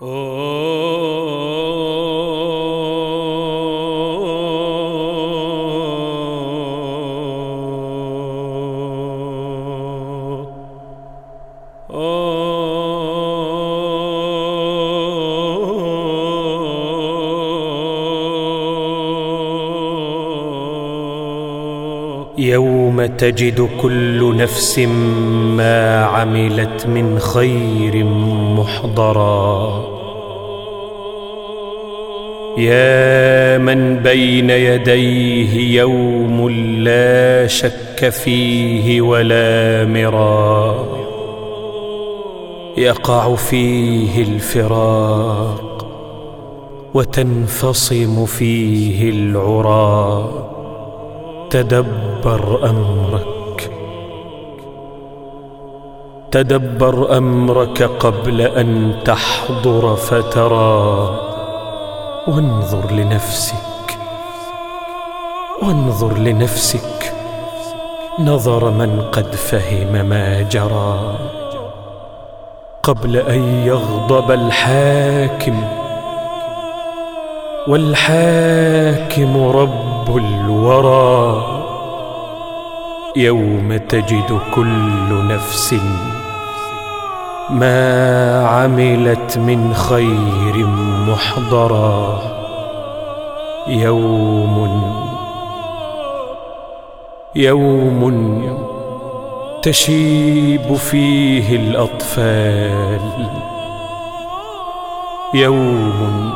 Oh. يوم تجد كل نفس ما عملت من خير محضرا. يا من بين يديه يوم لا شك فيه ولا مرا. يقع فيه الفراق وتنفصم فيه العرى تدبر أمرك. تدبر أمرك قبل أن تحضر فترى. وانظر لنفسك. وانظر لنفسك. نظر من قد فهم ما جرى. قبل أن يغضب الحاكم. والحاكم رب الورى. يوم تجد كل نفس ما عملت من خير محضرا. يوم يوم تشيب فيه الأطفال. يوم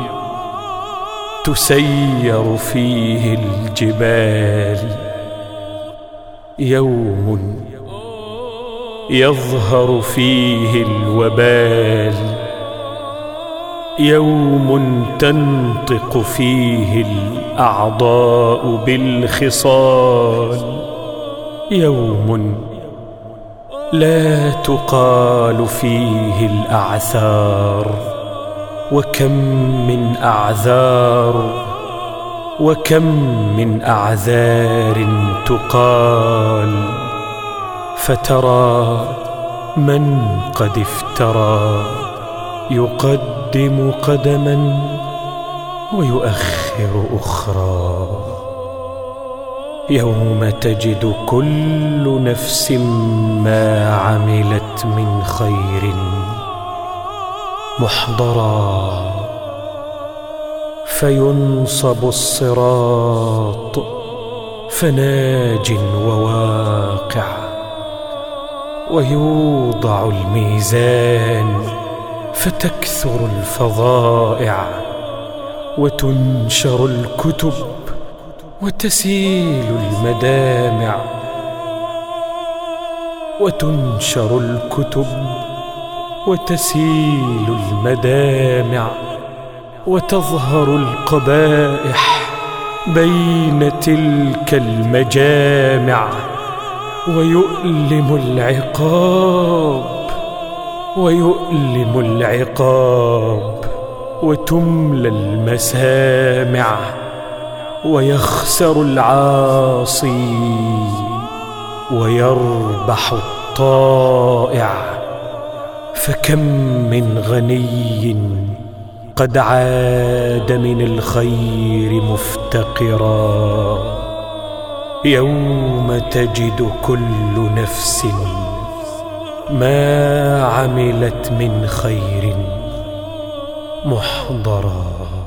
تسير فيه الجبال. يوم يظهر فيه الوبال. يوم تنطق فيه الأعضاء بالخصال. يوم لا تقال فيه الأعثار. وكم من أعذار وكم من أعذار تقال فترى من قد افترى يقدم قدما ويؤخر أخرى يوم تجد كل نفس ما عملت من خير محضرا فينصب الصراط فناج وواقع ويوضع الميزان فتكثر الفظائع وتنشر الكتب وتسيل المدامع وتنشر الكتب وتسيل المدامع وتظهر القبائح بين تلك المجامع ويؤلم العقاب ويؤلم العقاب وتملى المسامع ويخسر العاصي ويربح الطائع. فكم من غني قد عاد من الخير مفتقرا. يوم تجد كل نفس ما عملت من خير محضرا.